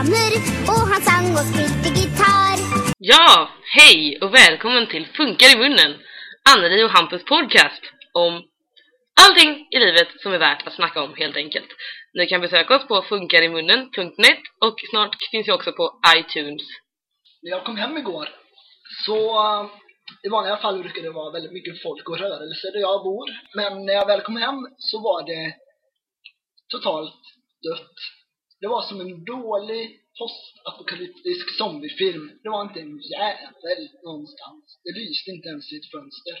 planer och han sang och spelade gitarr. Ja, hej och välkommen till Funkar i munnen, Anneli och Hampus podcast om allting i livet som är värt att snacka om helt enkelt. Ni kan besöka oss på funkarimunnen.net och snart finns vi också på iTunes. När jag kom hem igår så eh, i vanliga fall brukar det vara väldigt mycket folk och rörelse där jag bor. Men när jag väl kom hem så var det totalt dött. Det var som en dålig postapokalyptisk zombiefilm. Det var inte en jävel någonstans. Det lyste inte ens i ett fönster.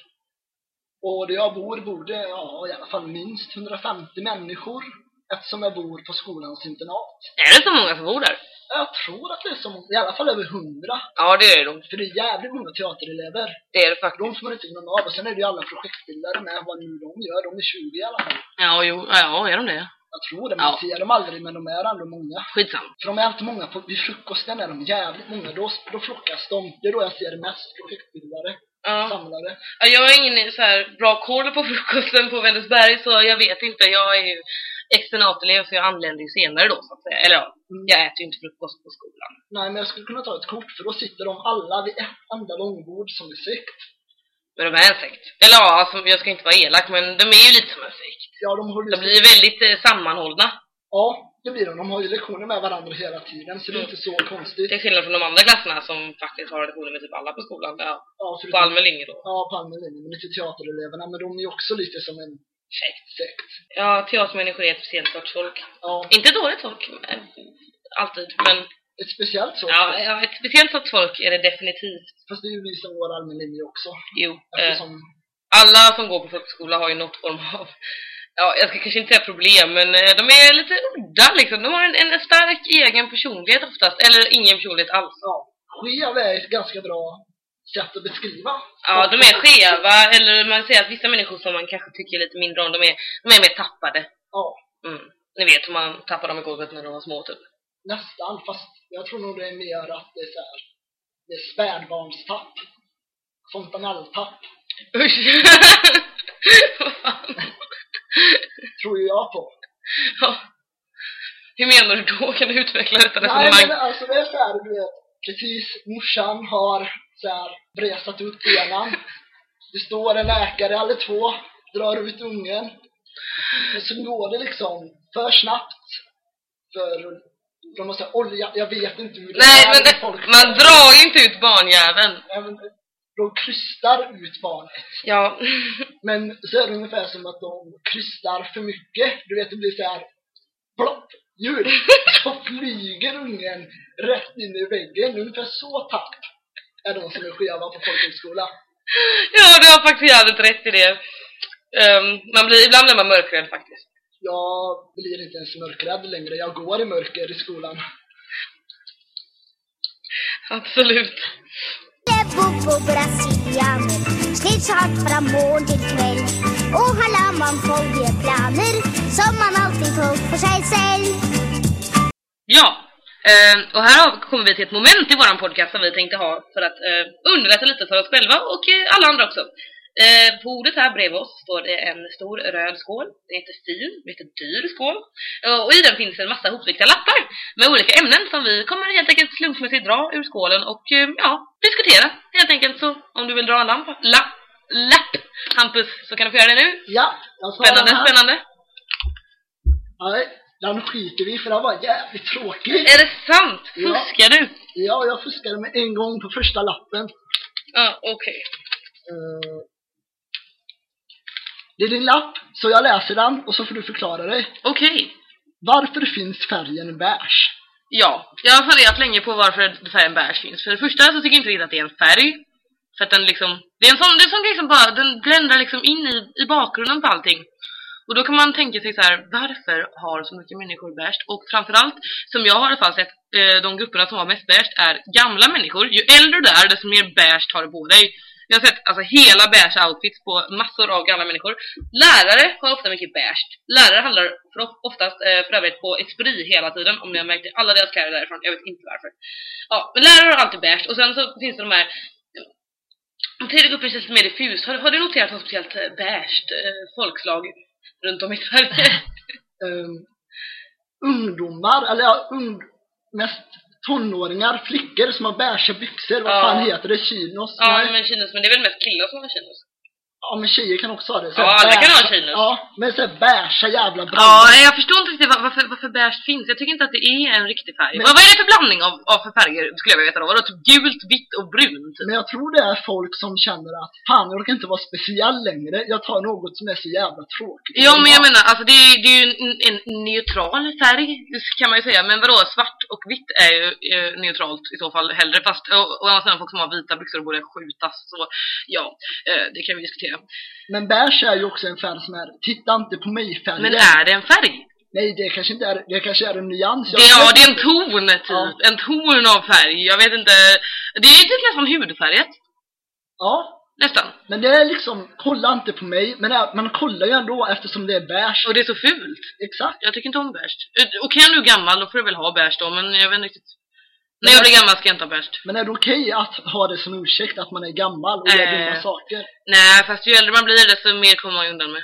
Och där jag bor bor det, ja, i alla fall minst 150 människor. Eftersom jag bor på skolans internat. Är det så många som bor där? Jag tror att det är som, i alla fall över 100. Ja, det är det. För det är jävligt många teaterelever. Det är det faktiskt. De får man inte glömma av. Och sen är det ju alla projektbildare med, vad nu de gör. De är 20 i alla fall. Ja, jo, ja, är de det? Jag tror det, man Ja. ser dem aldrig, men de är ändå många. Skitsamma. För de är alltid många, på, vid frukosten är de jävligt många. Då, då flockas de. Det är då jag ser mest projektbildare, Ja. samlare. Ja, jag har ingen så här bra koll på frukosten på Vänersberg så jag vet inte. Jag är ju externatelev så jag anländer ju senare då så att säga. Eller ja, Mm. jag äter ju inte frukost på skolan. Nej, men jag skulle kunna ta ett kort, för då sitter de alla vid ett enda långbord som är sekt. Men de är en sekt. Eller ja, alltså, jag ska inte vara elak men de är ju lite som en sekt. Ja, de håller De blir ju väldigt eh, sammanhållna. Ja, det blir de. De har ju lektioner med varandra hela tiden, så det är Mm. inte så konstigt. Till skillnad från de andra klasserna som faktiskt har lektioner med typ alla på skolan. Ja, Ja, på allmän linje då. Ja, på allmän linje, men inte teatereleverna, men de är ju också lite som en Sekt. sekt. Ja, teatermänniskor är ett speciellt sorts folk. Ja, Inte dåligt folk, alltid, men ett speciellt så. ja, ja, ett speciellt sorts folk är det definitivt. Fast det är ju vi som går allmän linje också. Jo, eh, Eftersom, alla som går på folkhögskola har ju något form av Ja, jag ska kanske inte säga problem, men eh, de är lite udda liksom. De har en, en stark egen personlighet oftast, eller ingen personlighet alls. ja, skev är ett ganska bra sätt att beskriva. Ja, de är skeva, eller man säger att vissa människor som man kanske tycker lite mindre om, de är, de är mer tappade. Ja, Mm. Ni vet hur man tappar dem i golvet när de var små typ. nästan. Fast jag tror nog det är mer att det är så här, det är spädbarnstapp. Fontanelltapp, Usch! Tror ju jag på. ja. Hur menar du då? Kan du utveckla detta Nej, resonemang? men alltså det är så här, du vet, precis, morsan har så här bresat ut benen. Det står en läkare eller två, drar ut ungen. Och så går det liksom för snabbt. För de måste säga, olja, jag vet inte hur det Nej, är men det, folk. man drar ju inte ut barnjäveln. Ja, men De krystar ut barnet. Ja. Men så är det ungefär som att de krystar för mycket. Du vet, det blir så här plopp, ljud. Så flyger ungen rätt in i väggen. Ungefär så tapp är de som är skeva på folkhögskola. Ja, du har faktiskt jävligt rätt i det. Ehm, man blir, ibland blir man mörkrädd faktiskt. Jag blir inte ens mörkrädd längre. Jag går i mörker i skolan. Absolut. Planer som man alltid tog. Ja, ehm, och här kommer vi till ett moment i våran podcast som vi tänkte ha för att eh, underlätta lite för oss själva och eh, alla andra också. Eh, på bordet här bredvid oss står det en stor röd skål. Det heter fin, det heter dyr skål. Eh, och i den finns en massa hopvikta lappar med olika ämnen som vi kommer helt enkelt slumpmässigt dra ur skålen och eh, ja, diskutera helt enkelt. Så om du vill dra en lamp, la, lapp, Hampus, så kan du få göra det nu. Ja, jag sa Spännande, den här. spännande. Nej, den skiter vi för den var jävligt tråkig. Är det sant? Ja. Fuskar du? Ja, jag fuskade med en gång på första lappen. Ja, okej. Eh, det är din lapp, så jag läser den och så får du förklara dig. Okej. Varför finns färgen beige? Ja, jag har funderat länge på varför färgen beige finns. För det första så tycker jag inte riktigt att det är en färg. För att den liksom, det är en sån, det är en sån grej som bara, den bländar liksom in i, i bakgrunden på allting. Och då kan man tänka sig så här, varför har så mycket människor beige? Och framförallt, som jag har i alla fall sett, eh, de grupperna som har mest beige är gamla människor. Ju äldre du är, desto mer beige har du på dig. Jag har sett alltså hela beige outfits på massor av gamla människor. Lärare har ofta mycket beige. Lärare handlar för oftast eh, för övrigt på Esprit hela tiden, om ni har märkt det. Alla deras kläder därifrån, jag vet inte varför. Ja, men lärare har alltid beige. Och sen så finns det de här en tredje gruppen känns lite mer diffus. Har, har du noterat något speciellt eh, beige eh, folkslag runt om i Sverige? um, ungdomar, eller ja, ung, mest tonåringar, flickor som har beiga byxor. Vad Ja. fan heter det? Chinos? Ja, Nej. men chinos, men det är väl mest killar som har chinos? Ja, men tjejer kan också ha det. Ja, alla kan ha chinos. Ja, men såhär beiga jävla Ja, brallor. jag förstår inte riktigt var- varför, varför beige finns. Jag tycker inte att det är en riktig färg. Men- Vad, vad är det för blandning av, av för färger, skulle jag vilja veta då? Vadå, typ gult, vitt och brunt? Men jag tror det är folk som känner att fan, jag orkar inte vara speciell längre. Jag tar något som är så jävla tråkigt. Ja, men jag menar, alltså det är, det är ju en, en neutral färg, kan man ju säga. Men vadå, svart och vitt är ju eh, neutralt i så fall hellre. Fast å å andra sidan, folk som har vita byxor borde skjutas. Så ja, eh, det kan vi diskutera. Men beige är ju också en färg som är, titta inte på mig-färgen. Men är det en färg? Nej, det kanske inte är, det kanske är en nyans. Jag Det, ja, det är en ton typ. Ja. En ton av färg. Jag vet inte. Det är typ nästan hudfärgat. Ja, Nästan. men det är liksom, kolla inte på mig. Men det är, man kollar ju ändå eftersom det är beige. Och det är så fult. Exakt. Jag tycker inte om beige. Okej, är du gammal, då får du väl ha beige då, men jag vet inte riktigt. När jag blir gammal ska jag inte ha beige. Men är det okej att ha det som ursäkt att man är gammal och gör Eh. dumma saker? Nej, fast ju äldre man blir desto mer kommer man ju undan med.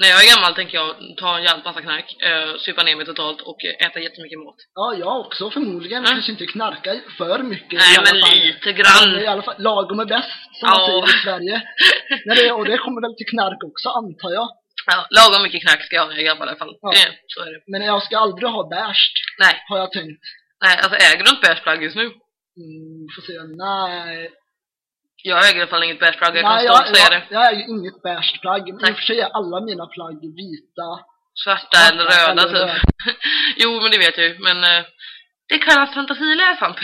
När jag är gammal tänker jag ta en jävla massa knark, uh, supa ner mig totalt och eh, äta jättemycket mat. Ja, jag också förmodligen. Mm. Kanske inte knarka för mycket. Nej, i alla men fall. lite. Men I alla fall, lagom är bäst, som Ja. man säger i Sverige. När det, och det kommer väl till knark också, antar jag. Ja, lagom mycket knark ska jag ha när jag är gammal i alla fall. Ja. Det, så är det. Men jag ska aldrig ha beige, Nej, har jag tänkt. Nej, alltså äger du ett beige plagg just nu? Mm, får se. Nej. Jag äger i alla fall inget beige plagg, jag kan Nej, stolt jag, säga jag, det. jag är ju inget beige plagg. Men I och för sig är alla mina plagg vita. Svarta eller röda eller typ. jo, men det vet jag ju. Men eh, det kallas fantasiläsant.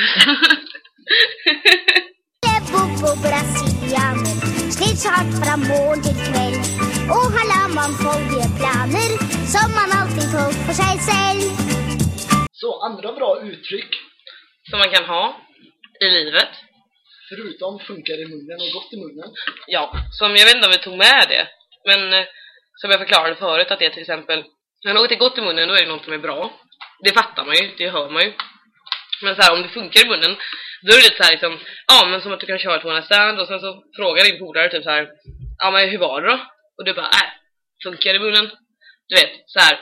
Bobo brasilianer slits hårt från morgon till kväll och alla man planer som man alltid tog för sig själv. Så, andra bra uttryck. Som man kan ha i livet. Förutom funkar i munnen och gott i munnen. Ja, som jag vet inte om vi tog med det. Men eh, som jag förklarade förut att det är till exempel när något är gott i munnen då är det något som är bra. Det fattar man ju, det hör man ju. Men så här, om det funkar i munnen då är det lite så här liksom, ja men som att du kan köra night stand och sen så frågar din polare typ så här, ja men hur var det då? Och du bara, äh, funkar i munnen? Du vet, så här,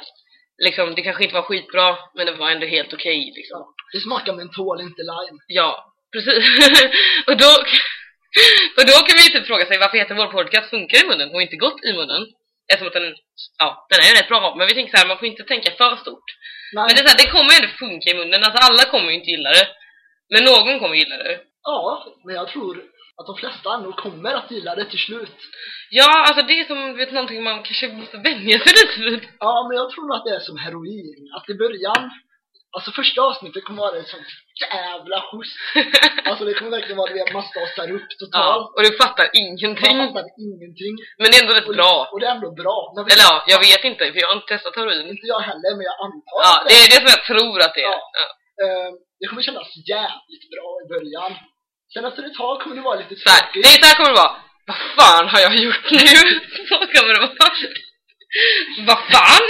liksom det kanske inte var skitbra men det var ändå helt okej liksom. Ja. Det smakar mentol, inte lime. Ja, precis. och, då, och då kan vi ju typ fråga sig varför heter vår podcast funkar i munnen och inte gott i munnen? Eftersom att den, ja, den är ju rätt bra. Men vi tänker så här, man får inte tänka för stort. Nej. Men det är så här, det kommer ju ändå funka i munnen. Alltså alla kommer ju inte gilla det. Men någon kommer gilla det. Ja, men jag tror att de flesta ändå kommer att gilla det till slut. Ja, alltså det är som vet, någonting man kanske måste vänja sig vid. Ja, men jag tror nog att det är som heroin. Att i början, alltså första avsnittet kommer vara en sån jävla skjuts. Alltså det kommer verkligen vara det, man stasar upp Ja, totalt. och du fattar Man ingenting. fattar ingenting. Men det är ändå rätt Och, bra. och det är ändå bra. Eller ja, jag vet inte för jag har inte testat heroin. Inte jag heller, men jag antar Ja, det är det som jag tror att det är. Ja. Ja. eh, det kommer kännas jävligt bra i början. Sen efter ett tag kommer det vara lite tråkigt. är så här kommer det vara. Vad fan har jag gjort nu? Så kommer det vara. Vad fan?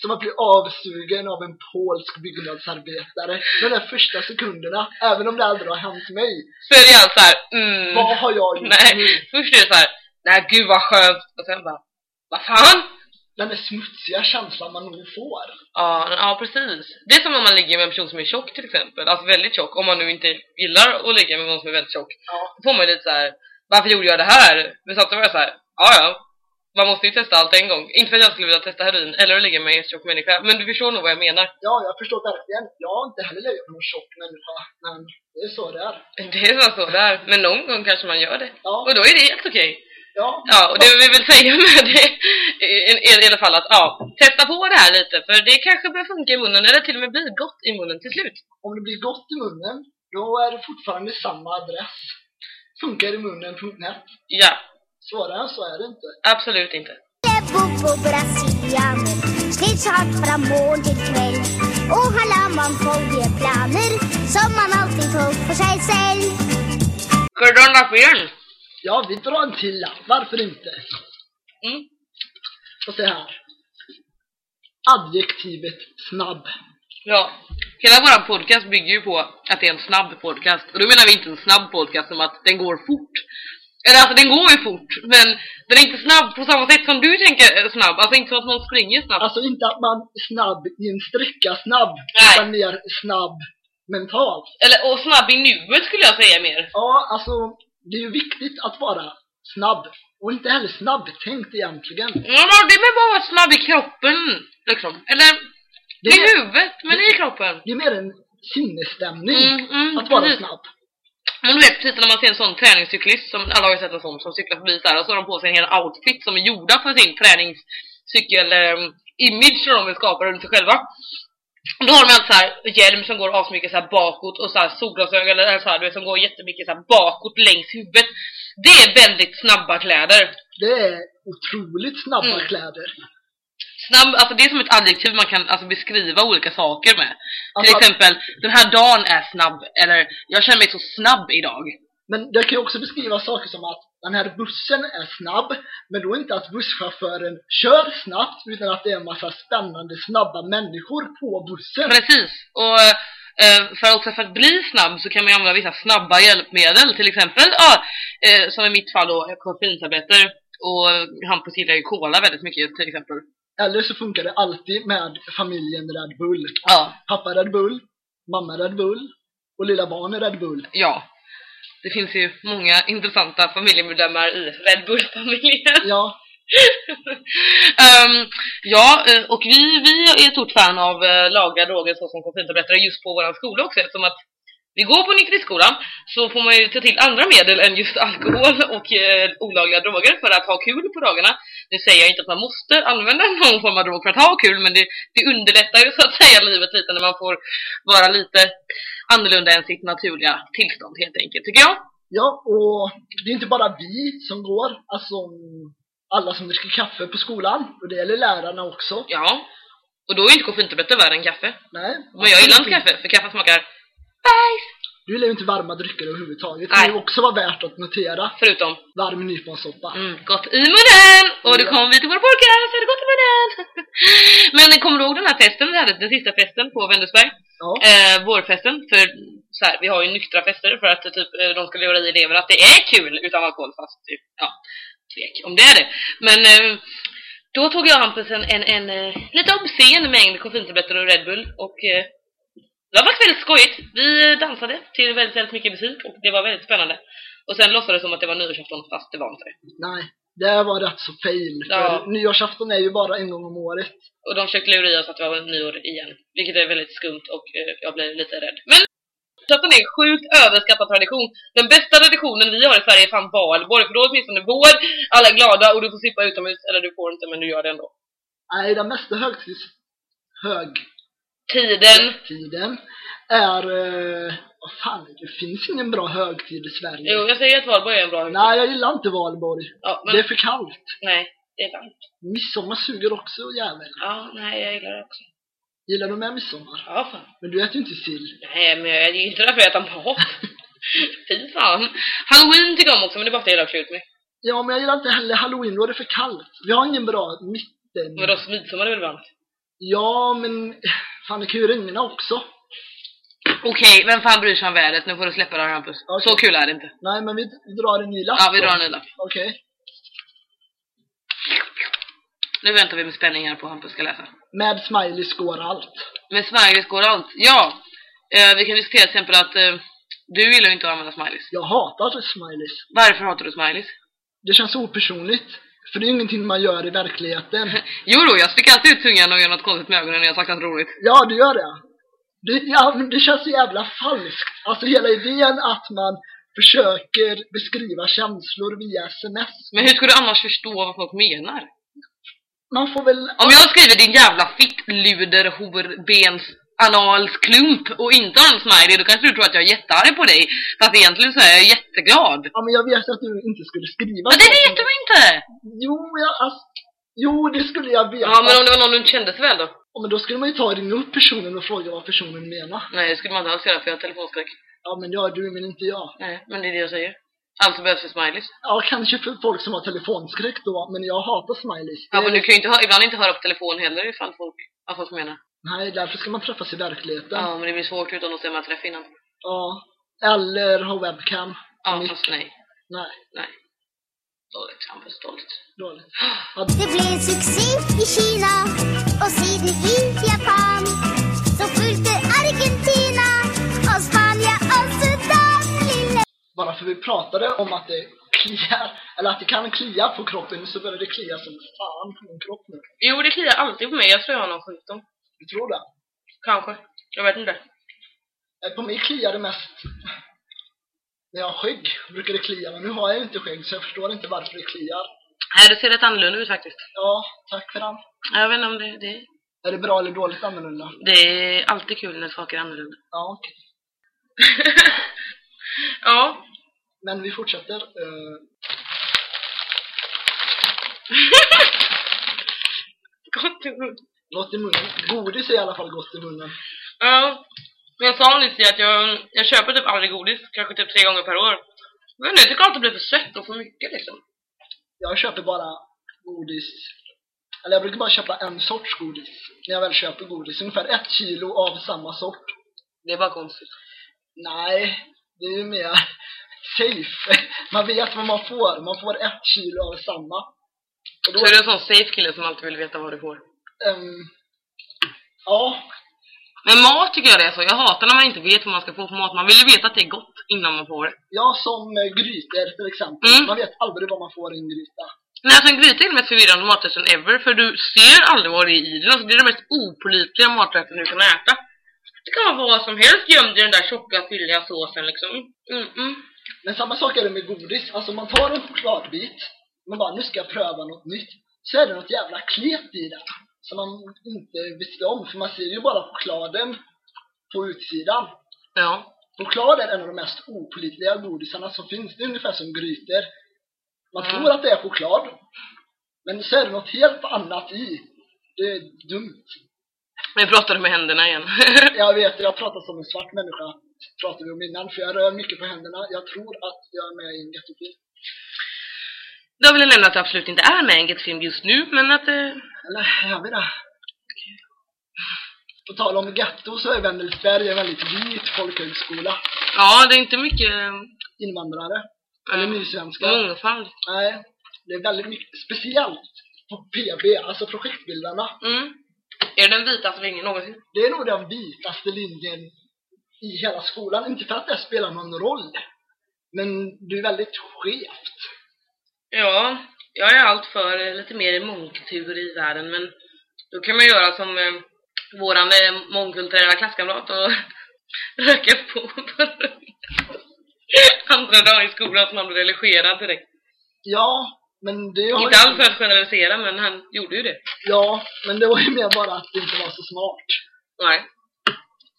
Som att bli avsugen av en polsk byggnadsarbetare. De där första sekunderna, även om det aldrig har hänt mig. Så är det allt så här. Mm. Vad har jag gjort Nej, nu? först är det så här. Nej gud vad skönt. Och sen bara. Vad fan? Den där smutsiga känslan man nog får. Ja, ja precis. Det är som om man ligger med en person som är tjock till exempel. Alltså väldigt tjock. Om man nu inte gillar att ligga med någon som är väldigt tjock. Ja, Då får man ju lite så här. Varför gjorde jag det här? Men samtidigt var jag så här. Ja ja. Man måste ju testa allt en gång. Inte för att jag skulle vilja testa heroin eller att ligga med en tjock människa. Men du förstår nog vad jag menar. ja, jag förstår verkligen. Jag har inte heller legat med någon tjock människa. Men det är så det är. Det är bara så där. Men någon gång kanske man gör det. Ja, Och då är det helt okej. Ja. Ja, och det vi vill säga med det är i, i alla fall att ja, testa på det här lite. För det kanske börjar funka i munnen eller till och med blir gott i munnen till slut. Om det blir gott i munnen, då är det fortfarande samma adress. Funkar i munnen.net. Ja, Svårare än så är det inte. absolut inte. Från morgon till kväll och alla man planer som man alltid tog för sig själv. Du Ja, vi drar en till lapp. Varför inte? Mm. Och se här. Adjektivet snabb. Ja. Hela vår podcast bygger ju på att det är en snabb podcast. Och då menar vi inte en snabb podcast som att den går fort. Eller alltså den går ju fort, men den är inte snabb på samma sätt som du tänker är snabb. Alltså inte som att någon springer snabbt. Alltså inte att man snabb i en sträcka snabb, Nej. utan mer snabb mentalt. Eller, och snabb i nuet skulle jag säga mer. Ja, alltså det är ju viktigt att vara snabb. Och inte heller snabbtänkt egentligen. Ja, det är väl bara att vara snabb i kroppen, liksom. Eller, Det i är, huvudet, men i kroppen. det är mer en sinnesstämning Mm, mm, att vara precis. snabb. Men du vet, precis när man ser en sån träningscyklist, som alla har ju sett en sån, som cyklar förbi så här, och så har de på sig en hel outfit som är gjorda för sin träningscykel-image som de vill skapa runt sig själva. Då har de alltså så här hjälm som går asmycket så här bakåt och så här solglasögon eller så här, du vet, som går jättemycket så här bakåt längs huvudet. Det är väldigt snabba kläder. Det är otroligt snabba Mm. kläder. Snabb, alltså det är som ett adjektiv man kan alltså beskriva olika saker med. Till Alltså- exempel, den här dagen är snabb, eller jag känner mig så snabb idag. Men det kan ju också beskriva saker som att den här bussen är snabb, men då inte att busschauffören kör snabbt, utan att det är en massa spännande, snabba människor på bussen. Precis, och eh, för också för att bli snabb så kan man använda vissa snabba hjälpmedel, till exempel, ja, eh, som i mitt fall då, koffeintabletter. Och Hampus gillar ju cola väldigt mycket till exempel. Eller så funkar det alltid med familjen Red Bull. Ja, Pappa Red Bull, mamma Red Bull och lilla barn Red Bull. ja. Det finns ju många intressanta familjemedlemmar i Red Bull-familjen. Ja, Ehm, ja, eh, och vi, vi är ett stort fan av uh, lagliga droger såsom koffeintabletter just på vår skola också eftersom att vi går på nykterhetsskolan så får man ju ta till andra medel än just alkohol och eh, olagliga droger för att ha kul på dagarna. Nu säger jag inte att man måste använda någon form av drog för att ha kul men det, det underlättar ju så att säga livet lite när man får vara lite annorlunda än sitt naturliga tillstånd helt enkelt tycker jag. ja, och det är inte bara vi som går, alltså alla som dricker kaffe på skolan, och det gäller lärarna också. Ja, och då är inte koffeintabletter värre än kaffe. Nej, Men jag gillar inte kaffe för kaffe smakar bajs. Du gillar ju inte varma drycker överhuvudtaget. Det Nej. kan ju också vara värt att notera. Förutom Varm nyponsoppa. Mm, gott i munnen! Och då Ja. kommer vi till vår podcast, så är det gott i munnen! Men kommer du ihåg den här festen vi hade, den sista festen på Vändelsberg? Ja. Eh, vårfesten, för så här, vi har ju nyktra fester för att typ, eh, de ska lura i eleverna att det är kul utan alkohol fast typ, ja, tvek om det är det. Men eh, då tog jag Hampus en, en, en eh, lite obscen mängd koffeintabletter och Red Bull och eh, det var faktiskt väldigt skojigt. Vi dansade till väldigt, väldigt mycket musik och det var väldigt spännande. Och sen låtsades det som att det var nyårsafton fast det var inte det. Nej, det var rätt så fail. Ja. För nyårsafton är ju bara en gång om året. Och de försökte lura i oss att det var nyår igen. Vilket är väldigt skumt och eh, jag blev lite rädd. Men nyårsafton är en sjukt överskattad tradition. Den bästa traditionen vi har i Sverige är fan valborg. För då är åtminstone vår, alla är glada och du får slippa utomhus. Eller du får inte men du gör det ändå. Nej, den mesta högtids... Tiden. högtiden är... Eh, vad fan, det finns ingen bra högtid i Sverige. Jo, jag säger att valborg är en bra högtid. Nej, jag gillar inte valborg. Ja, men Det är för kallt. nej, det är varmt. Midsommar suger också jävel. Ja, nej, jag gillar det också. Gillar du med midsommar? Ja, fan. Men du äter ju inte sill. Nej, men jag är ju inte där för att äta mat. Fy fan. Halloween tycker jag om också, men det är bara för att jag gillar att klä ut mig. Ja, men jag gillar inte heller halloween, då är det för kallt. Vi har ingen bra mitten. Men då midsommar är väl varmt? Ja, men fan det kan ju regna också. Okej, vem fan bryr sig om vädret? Nu får du släppa det här Hampus. Okej. Så kul är det inte. Nej, men vi, vi drar en ny lapp Ja, vi då. drar en ny lapp. Okej. Nu väntar vi med spänning här på Hampus ska läsa. Med smileys går allt. Med smileys går allt. Ja! Eh, vi kan diskutera till exempel att eh, du gillar ju inte att använda smileys. Jag hatar smileys. Varför hatar du smileys? Det känns opersonligt. För det är ingenting man gör i verkligheten. Jo då, jag sticker alltid ut tungan och gör något konstigt med ögonen när jag sagt något roligt. Ja, du gör det. Det, ja, men det känns så jävla falskt. Alltså hela idén att man försöker beskriva känslor via sms. Men hur ska du annars förstå vad folk menar? Man får väl... Om jag skriver din jävla fittluder, horbens, analsklump och inte har en smiley, då kanske du tror att jag är jättearg på dig. Fast egentligen så är jag jätteglad. Ja, men jag vet att du inte skulle skriva Men det vet du inte! Jo, jag, alltså, jo, det skulle jag veta. Ja, men om det var någon du inte kände så väl då? Ja, men då skulle man ju ta och ringa upp personen och fråga vad personen menar. Nej, det skulle man inte alls göra för jag har telefonskräck. Ja, men har du, men inte jag. Nej, men det är det jag säger. Alltså behövs det smileys. Ja, kanske för folk som har telefonskräck då, men jag hatar smileys. Ja, men du kan ju inte, hö- ibland inte höra på telefon heller ifall folk, vad folk menar. Nej, därför ska man träffas i verkligheten. Ja, men det blir svårt utan att stämma träff innan. Ja. Eller ha webcam. Ja, fast nej. Nej, Nej. Dåligt Hampus, dåligt. dåligt. Det blev succé i Kina och sedan i Japan. Så fulgte Argentina och Spanien och Sudan. Lille... Bara för vi pratade om att det kliar, eller att det kan klia på kroppen så börjar det klia som fan på min kropp nu. Jo, det kliar alltid på mig. Jag tror jag har någon sjukdom. Du tror det? Kanske. Jag vet inte. Eh, på mig kliar det mest när jag har skägg, brukar det klia, men nu har jag ju inte skägg så jag förstår inte varför det kliar. Nej, det ser rätt annorlunda ut faktiskt. Ja, tack för den. Jag vet inte om det, det, Är det bra eller dåligt annorlunda? det är alltid kul när saker är annorlunda. Ja, okej. ja. Men vi fortsätter. eh, Gott i mun. gott i munnen. Godis är i alla fall gott i munnen. Ja. Men jag sa nyss det att jag, jag köper typ aldrig godis. Kanske typ tre gånger per år. Men jag tycker alltid det blir för sött och för mycket liksom. Jag köper bara godis. Eller jag brukar bara köpa en sorts godis. När jag väl köper godis. Ungefär ett kilo av samma sort. Det är bara konstigt. Nej, det är ju mer safe. Man vet vad man får. Man får ett kilo av samma. Och då, Så är du en sån safe kille som alltid vill veta vad du får. ehm, ja, Men mat tycker jag det är så. Jag hatar när man inte vet vad man ska få för mat. Man vill ju veta att det är gott innan man får det. ja, som eh, grytor till exempel. Mm. Man vet aldrig vad man får i en gryta. Nej, alltså en gryta är den mest förvirrande maträtten ever. För du ser aldrig vad det är i den. Alltså, det är den mest opolitliga maträtten du kan äta. Det kan vara vad som helst gömd i den där tjocka, fylliga såsen liksom. Mm -mm. Men samma sak är det med godis. Alltså man tar en chokladbit, man bara nu ska jag pröva något nytt. Så är det något jävla klet i den. Som man inte visste om. För man ser ju bara chokladen på utsidan. Ja. Choklad är en av de mest opolitliga godisarna som finns. Det är ungefär som grytor. Man Mm. tror att det är choklad. Men så är det något helt annat i. Det är dumt. Vi pratade med händerna igen. Jag vet, jag pratar som en svart människa. Pratade vi om innan. För jag rör mycket på händerna. Jag tror att jag är med i en jättefilm. Då vill jag nämna att jag absolut inte är med i en Get-film just nu, men att... Eh, Eller är vi det? På tal om getto så är Wendelsberg en väldigt vit folkhögskola. ja, det är inte mycket... eh, Invandrare. Eller nysvenskar. Mångfald. Nej, det är väldigt mycket. Speciellt på PB, alltså projektbildarna. Mm. Är det den vitaste linjen någonsin? Det är nog den vitaste linjen i hela skolan. Inte för att det spelar någon roll. Men det är väldigt skevt. Ja, jag är allt för eh, lite mer mångkultur i världen, men då kan man göra som eh, våran eh, mångkulturella klasskamrat och röka på på andra dagen i skolan som han blev religerad direkt. Ja, men det har Inte ju- alls för att generalisera, men han gjorde ju det. Ja, men det var ju mer bara att det inte var så smart. Nej.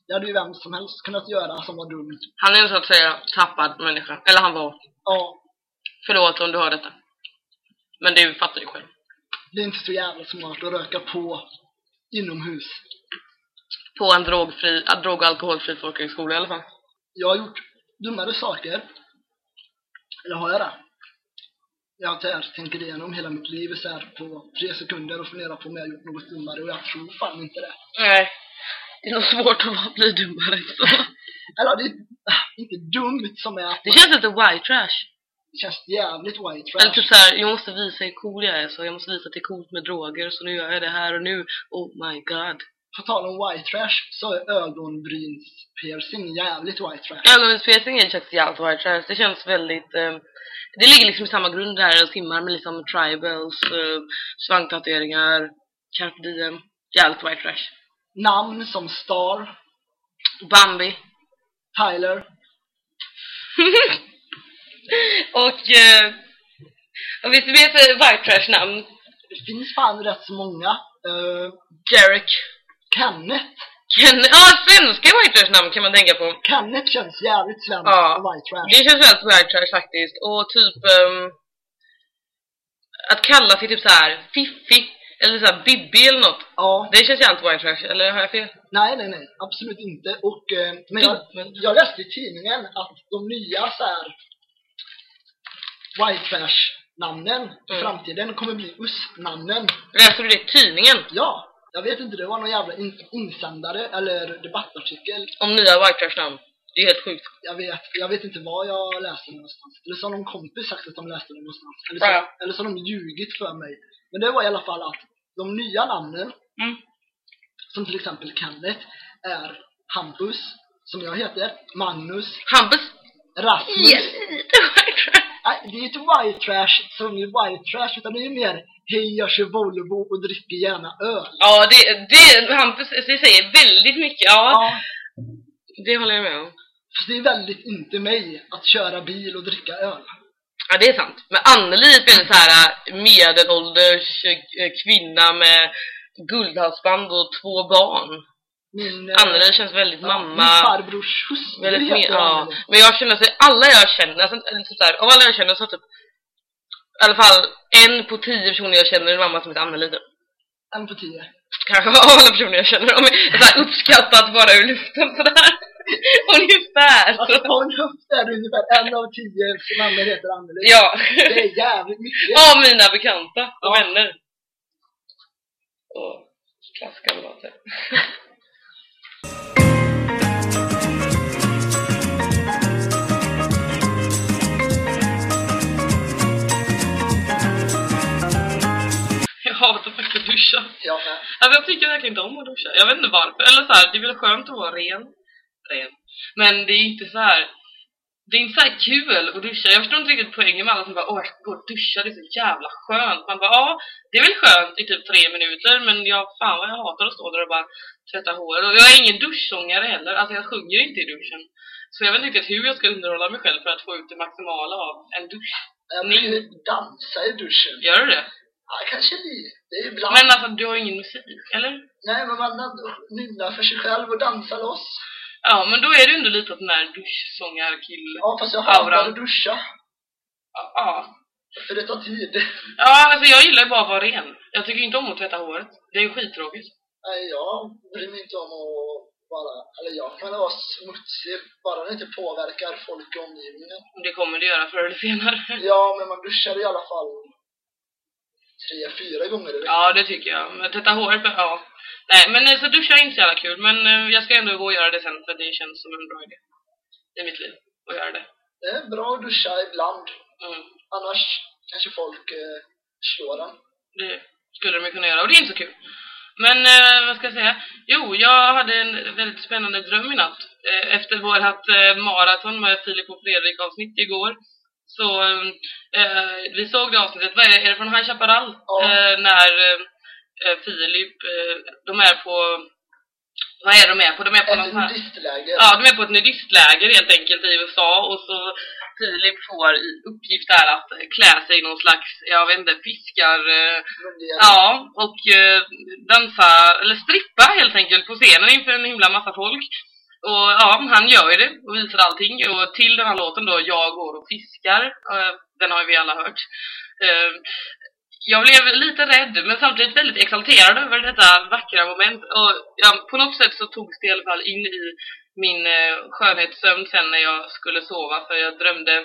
Det hade ju vem som helst kunnat göra som var dumt. Han är en så att säga tappad människa. Eller han var. Ja, Förlåt om du hör detta. Men du fattar ju själv. det är inte så jävla smart att röka på inomhus. På en drogfri, drog och alkoholfri folkhögskola i alla fall. Jag har gjort dummare saker. Eller har jag det? Jag här, tänker igenom hela mitt liv så här på tre sekunder och funderar på om jag har gjort något dummare och jag tror fan inte det. Nej. Det är nog svårt att bli dummare så. Eller det är inte dumt som är att Det man, känns lite white trash. Det känns jävligt white Eller trash. typ såhär, jag måste visa hur cool jag är så jag måste visa att det är coolt med droger så nu gör jag det här och nu. Oh my god. På tal om white trash så är ögonbrynspiercing jävligt white trash. Ögonbrynspiercing faktiskt jävligt white trash. Det känns väldigt... Eh, det ligger liksom i samma grund där och simmar med liksom tribals, eh, svangtatueringar, carpe diem. Jävligt white trash. Namn som Star, Bambi. Tyler, och... Eh, vad vet du mer för white trash namn? det finns fan rätt så många. Uh, Derek. Kenneth. Ken ja, svenska white trash namn kan man tänka på. Kenneth känns jävligt svenskt Ja. och white trash. Det känns väldigt white trash faktiskt. Och typ... ehm, att kalla sig typ så här Fiffi. Eller så här Bibi eller något. Ja, Det känns jävligt white trash. Eller har jag fel? nej, nej, nej, absolut inte. Och, eh, men jag, jag läste i tidningen att de nya så här white trash namnen i Mm. framtiden kommer bli USP-namnen. Läste du det i tidningen? Ja, jag vet inte, det var någon jävla in, insändare eller debattartikel. Om nya white trash namn. Det är helt sjukt. Jag vet, jag vet inte var jag läste det någonstans. Eller så har någon kompis sagt att de läste det någonstans. Eller så, Ja. eller så har de ljugit för mig. Men det var i alla fall att de nya namnen, Mm. som till exempel Kenneth, är Hampus, som jag heter, Magnus, Hampus. Rasmus. Ja, det är inte white trash som är white trash, utan det är mer hej jag kör Volvo och dricker gärna öl. Ja, det, det, Hampus det säger väldigt mycket. Ja, Ja, det håller jag med om. för det är väldigt inte mig att köra bil och dricka öl. Ja, det är sant. Men Anneli spelar så här äh, medelålders äh, kvinna med guldhalsband och två barn. Min, eh, Anneli känns väldigt ja, mamma. Min farbrors hustru Väldigt mer, ja. Anneli. Men jag känner, alltså, alla jag känner, alltså, liksom så här, av alla jag känner så typ i alla fall en på tio personer jag känner är en mamma som heter Anneli typ. En på tio. Kanske av alla personer jag känner. Om jag så här, uppskattat bara ur luften sådär. Ungefär. Alltså höft är det ungefär en av tio som Anneli heter Anneli. Ja. Det är jävligt mycket. Av mina bekanta och Ja. vänner. Och klasskamrater. Jag hatar faktiskt att duscha. Ja, men, Alltså jag tycker verkligen inte om att duscha. Jag vet inte varför. Eller så här, det är väl skönt att vara ren. Ren. Men det är inte så här. Det är inte så här kul att duscha. Jag förstår inte riktigt poängen med alla som bara åh jag ska gå och duscha, det är så jävla skönt. Man bara ja, det är väl skönt i typ tre minuter men jag, fan vad jag hatar att stå där och bara tvätta håret. Och jag är ingen duschsångare heller, alltså jag sjunger inte i duschen. Så jag vet inte riktigt hur jag ska underhålla mig själv för att få ut det maximala av en dusch. jag ju dansa i duschen. Gör du det? Ja, kanske lite ibland. Men alltså du har ju ingen musik, eller? Nej, men man nynnar för sig själv och dansar loss. Ja, men då är du ändå lite åt den här duschsångarkill... Ja, fast jag hatar att duscha. Ja. För det tar tid. Ja, alltså jag gillar ju bara att vara ren. Jag tycker inte om att tvätta håret. Det är ju skittråkigt. Nej, jag bryr mig inte om att vara, eller jag kan vara smutsig, bara det inte påverkar folk i omgivningen. Det kommer det göra förr eller senare. Ja, men man duschar i alla fall tre, fyra gånger i. Ja, det tycker jag. Men tvätta håret, ja. Nej, men eh, så duscha är inte så jävla kul. Men eh, jag ska ändå gå och göra det sen för det känns som en bra idé. I mitt liv. Att göra det. Det är bra att duscha ibland. Mm. Annars kanske folk eh, slår en. Det skulle de kunna göra och det är inte så kul. Men eh, vad ska jag säga? Jo, jag hade en väldigt spännande dröm i natt. Eh, efter vårt eh, maraton med Filip och Fredrik avsnitt igår. Så eh, vi såg det avsnittet, vad är det, är det från High Chaparral? Ja. Eh, när eh, eh, Filip, eh, de är på, vad är de är på? De är på Ett här... nudistläger. Ja, de är på ett nudistläger helt enkelt i USA och så Filip får i uppgift där att eh, klä sig i någon slags, jag vet inte, fiskar... Ja, och dansa, eller strippa helt enkelt på scenen inför en himla massa folk. Och ja, han gör ju det och visar allting. Och till den här låten då, Jag går och fiskar, eh, den har ju vi alla hört. Eh, jag blev lite rädd men samtidigt väldigt exalterad över detta vackra moment. Och ja, på något sätt så togs det i alla fall in i min eh, skönhetssömn sen när jag skulle sova för jag drömde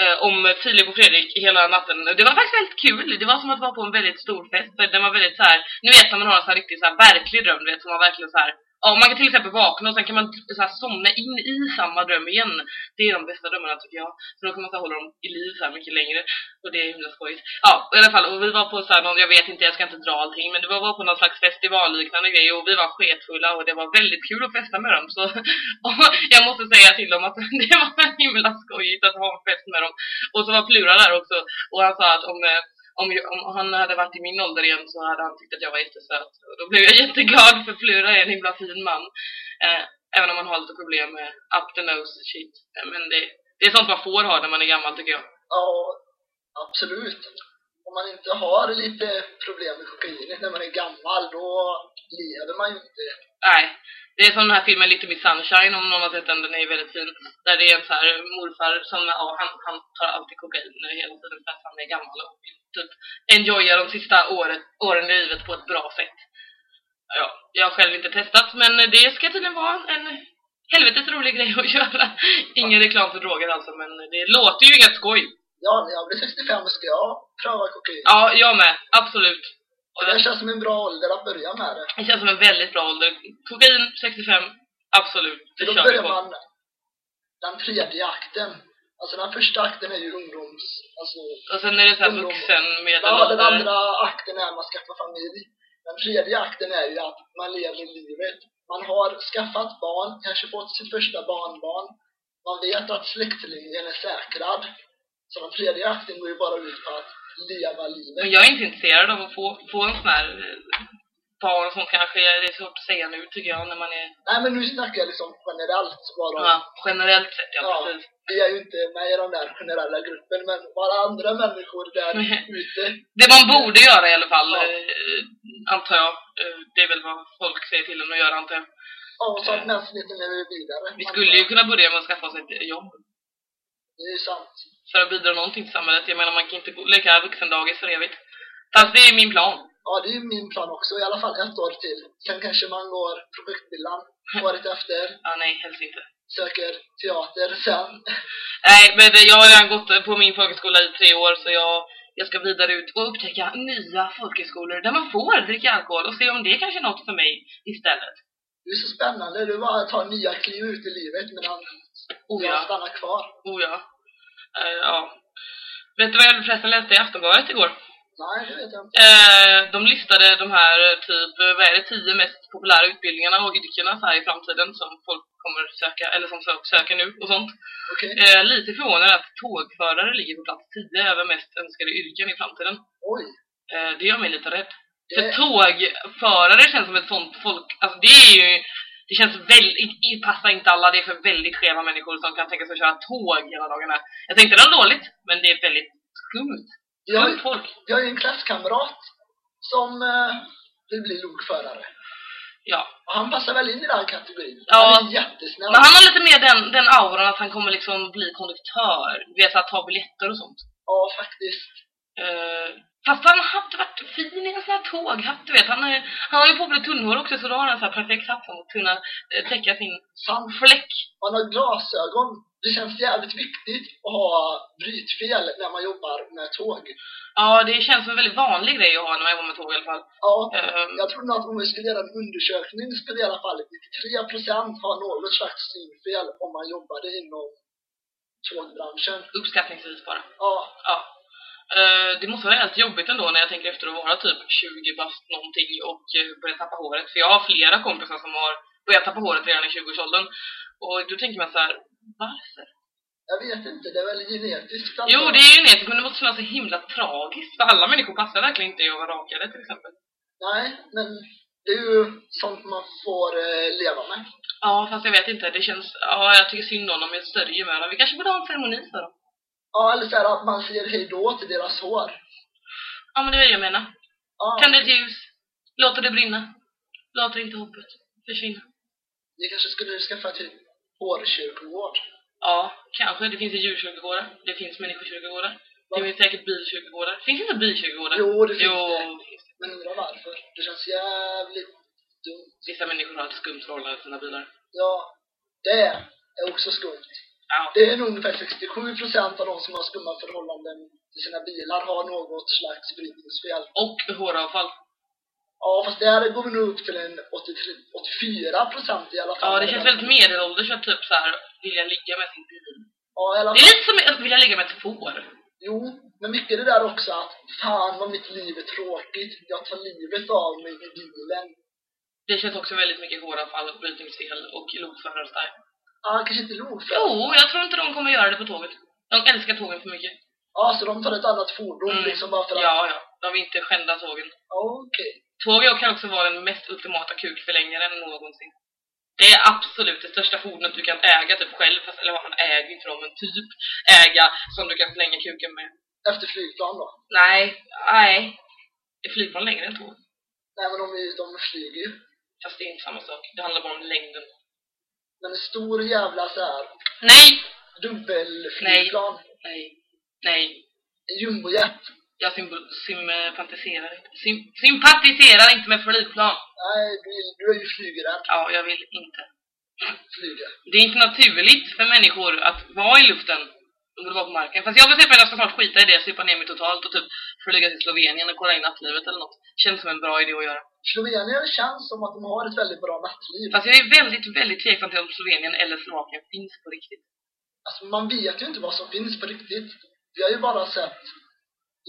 eh, om Filip och Fredrik hela natten. Det var faktiskt väldigt kul. Det var som att vara på en väldigt stor fest. För den var väldigt så här. ni vet när man har en så här riktigt så här verklig dröm, du vet, som man verkligen så här. Ja, man kan till exempel vakna och sen kan man typ så här somna in i samma dröm igen. Det är de bästa drömmarna tycker jag. Så då kan man så här hålla dem i liv så här mycket längre. Och det är himla skojigt. Ja, i alla fall. Och vi var på så här någon, jag vet inte, jag ska inte dra allting. Men det var, var på någon slags festivalliknande grej. Och vi var sketfulla och det var väldigt kul att festa med dem. Så och jag måste säga till dem att det var himla skojigt att ha en fest med dem. Och så var Plura där också. Och han sa att om eh, om, jag, om han hade varit i min ålder igen så hade han tyckt att jag var jättesöt. Och då blev jag jätteglad för Plura är en himla fin man. Eh, även om man har lite problem med up the nose shit. Eh, men det, det är sånt man får ha när man är gammal tycker jag. Ja, absolut. Om man inte har lite problem med kokainet när man är gammal, då lever man ju inte. Nej, det är som den här filmen Little Miss Sunshine om någon har sett den, den är ju väldigt fin. Där det är en så här morfar som, ja, han, han tar alltid kokain hela tiden för att han är gammal och typ enjoya de sista året, åren i livet på ett bra sätt. Ja, jag har själv inte testat men det ska tydligen vara en helvetes rolig grej att göra. Ingen reklam för droger alltså men det låter ju inget skoj. Ja, när jag blir 65 ska jag pröva kokain. Ja, jag med. Absolut. Och det känns som en bra ålder att börja med det. Det känns som en väldigt bra ålder. Kokain, 65, absolut. För Det då kör vi börjar man den tredje akten. Alltså den första akten är ju ungdoms... Alltså, Och sen är det så här Ungdom. vuxen, ja, den medelålder. andra akten är att man skaffar familj. Den tredje akten är ju att man lever livet. Man har skaffat barn, kanske fått sitt första barnbarn. man vet att släktlinjen är säkrad. Så den tredje akten går ju bara ut på att leva livet. Men jag är inte intresserad av att få, få en sån här eh, barn som kanske, det är svårt att säga nu tycker jag, när man är, Nej men nu snackar jag liksom generellt bara ja, generellt sett, ja, Ja. precis. vi är ju inte med i den där generella gruppen men bara andra människor där ute. Det man borde göra i alla fall, Ja. eh, antar jag, eh, det är väl vad folk säger till en att göra antar jag. Ja, och så att mänskligheten lever vidare. Vi skulle ju kunna börja med att skaffa oss ett jobb. Det är sant. För att bidra någonting till samhället. Jag menar man kan inte leka vuxendagis för evigt. Fast det är min plan. Ja, det är min plan också. I alla fall ett år till. Sen kanske man går projektbilan året efter. Ja, nej, helst inte. Söker teater sen. Nej, men jag har redan gått på min folkhögskola i tre år så jag, jag ska vidare ut och upptäcka nya folkhögskolor där man får dricka alkohol och se om det kanske är något för mig istället. Det är så spännande. Du bara tar nya kliv ut i livet medan Oh jag ja, stannar kvar. oh ja. Eh, ja. Vet du vad jag förresten läste i Aftonbladet igår? Nej, det vet jag inte. Eh, de listade de här eh, typ, vad är det, tio mest populära utbildningarna och yrkena så här i framtiden som folk kommer söka, eller som sö- söker nu och sånt. Okej. Eh, lite förvånad att tågförare ligger på plats 10 över mest önskade yrken i framtiden. Oj. Det gör mig lite rädd. För Det, tågförare känns som ett sånt folk, alltså det är ju, det känns väldigt, passar inte alla, det är för väldigt skeva människor som kan tänka sig att köra tåg hela dagarna. Jag tänkte det var dåligt, men det är väldigt skumt. jag, Skumt folk. jag har ju en klasskamrat som eh, vill bli lokförare. Ja. Och han passar väl in i den kategorin. Ja. Han är jättesnäll. Men han har lite mer den, den auran att han kommer liksom bli konduktör, du vet att ta biljetter och sånt. Ja, faktiskt. Eh, fast han hade varit fin i en sån här tåghatt, du vet. Han, är, han har ju på sig tunnhår också så då har han en sån här perfekt hatt som att kunna eh, täcka sin Sant. fläck. Man har glasögon. Det känns jävligt viktigt att ha brytfel när man jobbar med tåg. Ja, det känns som en väldigt vanlig grej att ha när man jobbar med tåg i alla fall. Ja, Ehm, jag tror nog att om vi skulle göra en undersökning skulle i alla fall 93% ha något slags synfel om man jobbade inom tågbranschen. uppskattningsvis bara. Ja, Ja. Eh, det måste vara helt jobbigt ändå när jag tänker efter att vara typ 20 bast någonting och eh, börja tappa håret. För jag har flera kompisar som har börjat tappa håret redan i 20-årsåldern. Och då tänker man så här, varför? jag vet inte, det är väl genetiskt. Jo, det är genetiskt, men det måste kännas så himla tragiskt. För alla människor passar verkligen inte i att vara rakade till exempel. Nej, men det är ju sånt man får eh, leva med. Ja, fast jag vet inte. Det känns... Ja, jag tycker synd om dem. Jag sörjer med dem. Vi kanske borde ha en ceremoni för dem. Ja, eller så här att man säger hej då till deras hår. Ja, men det är det jag menar. Ja, Tänd ett ljus. Låt det brinna. Låt inte hoppet försvinna. vi kanske skulle skaffa typ hårkyrkogård. Ja, kanske. Det finns ju djurkyrkogårdar. Det finns människokyrkogårdar. Det finns säkert bilkyrkogårdar. Finns inte bilkyrkogårdar? Jo, det finns jo, det. det det. Men undrar varför. Det känns jävligt dumt. Vissa människor har ett skumt förhållande till sina bilar. Ja, det är också skumt. Ja. Det är nog ungefär 67% av de som har skumma förhållanden till sina bilar har något slags brytningsfel. Och håravfall. Ja, fast där går vi nog upp till en 83, 84% i alla fall. Ja, det känns väldigt medelålders att typ så här vilja ligga med sin bil. Ja, i alla Det är fall. lite som att vilja ligga med ett får. Jo, men mycket det där också att fan vad mitt liv är tråkigt. Jag tar livet av mig i bilen. Det känns också väldigt mycket håravfall och brytningsfel och lokförarstyle. Ja, kanske inte lokförare. Jo, jag tror inte de kommer göra det på tåget. De älskar tågen för mycket. Ja, så de tar ett annat fordon Mm. liksom bara för att... Ja, ja. De vill inte skända tågen. Okej. Tåg kan också vara den mest ultimata kukförlängaren någonsin. Det är absolut det största fordonet du kan äga typ själv, fast, eller man äger inte dem, men typ äga som du kan slänga kuken med. Efter flygplan då. Nej, nej. Är flygplan längre än tåg? Nej, men de, de flyger ju. Fast det är inte samma sak. Det handlar bara om längden. Men en stor jävla så här Nej! dubbelflygplan. Nej. Nej. En jumbojet. Jag symbo- sympatiserar inte. Sym sympatiserar inte med flygplan. Nej, du, du är ju flygrädd. Ja, jag vill inte. Flyga. Det är inte naturligt för människor att vara i luften under att vara på marken. Fast jag bestämmer att jag ska snart skita i det, supa ner mig totalt och typ flyga till Slovenien och kolla in nattlivet eller något. Känns som en bra idé att göra. Slovenien känns som att de har ett väldigt bra nattliv. Fast jag är väldigt, väldigt tveksam till om Slovenien eller Slovakien finns på riktigt. Alltså man vet ju inte vad som finns på riktigt. Vi har ju bara sett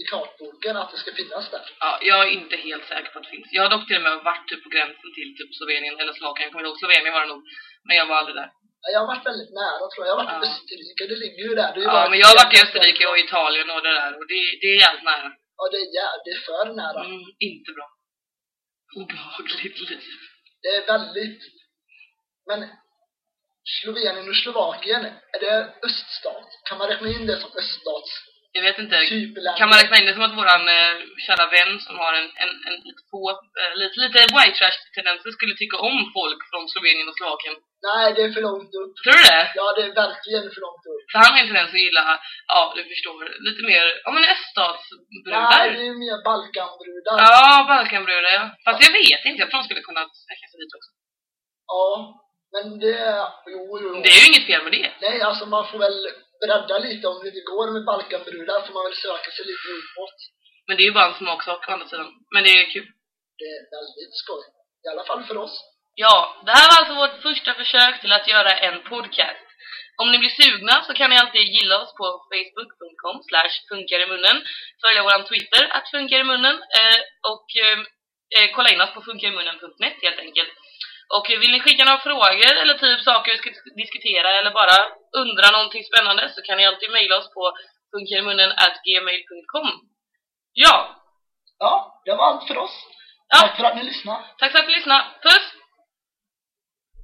i kartboken att det ska finnas där. Ja, jag är inte helt säker på att det finns. Jag har dock till och med varit typ på gränsen till typ Slovenien eller Slovakien. Jag kommer ihåg, Slovenien var det nog. Men jag var aldrig där. Ja, Jag har varit väldigt nära tror jag. Jag har varit i Ja. Österrike, det ligger ju där. Det Ja, men jag har varit i Österrike och Italien och det där och det, det är jävligt nära. Ja, det är jävligt, för nära. Mm, inte bra. Obehagligt liv. Det är väldigt... Men Slovenien och Slovakien, är det öststat? Kan man räkna in det som öststats Jag vet inte. typländer? Kan man räkna in det som att våran eh, kära vän som har en, en, en lite på, eh, lite, lite white trash tendenser skulle tycka om folk från Slovenien och Slovakien? Nej, det är för långt upp. Tror du det? Ja, det är verkligen för långt upp. För han har en tendens att gilla, ja du förstår, lite mer, ja men Nej, öststatsbrudar. det är mer Balkanbrudar. Ja, Balkanbrudar ja. Fast jag vet inte, jag tror de skulle kunna sträcka sig dit också. Ja, men det... Jo, jo. Det är ju inget fel med det. Nej, alltså man får väl bredda lite. Om det inte går med Balkanbrudar får man väl söka sig lite uppåt. Men det är ju bara en smaksak å andra sidan. Men det är kul. Det är väldigt skoj. I alla fall för oss. Ja, det här var alltså vårt första försök till att göra en podcast. Om ni blir sugna så kan ni alltid gilla oss på facebook.com slash funkarimunnen, följa våran Twitter att funkarimunnen eh, och eh, eh, kolla in oss på funkarimunnen.net helt enkelt. Och vill ni skicka några frågor eller typ saker vi ska diskutera eller bara undra någonting spännande så kan ni alltid mejla oss på funkarimunnen@gmail.com. Ja, Ja, det var allt för oss. Ja. Tack för att ni lyssnade. tack för att ni lyssnade. Puss!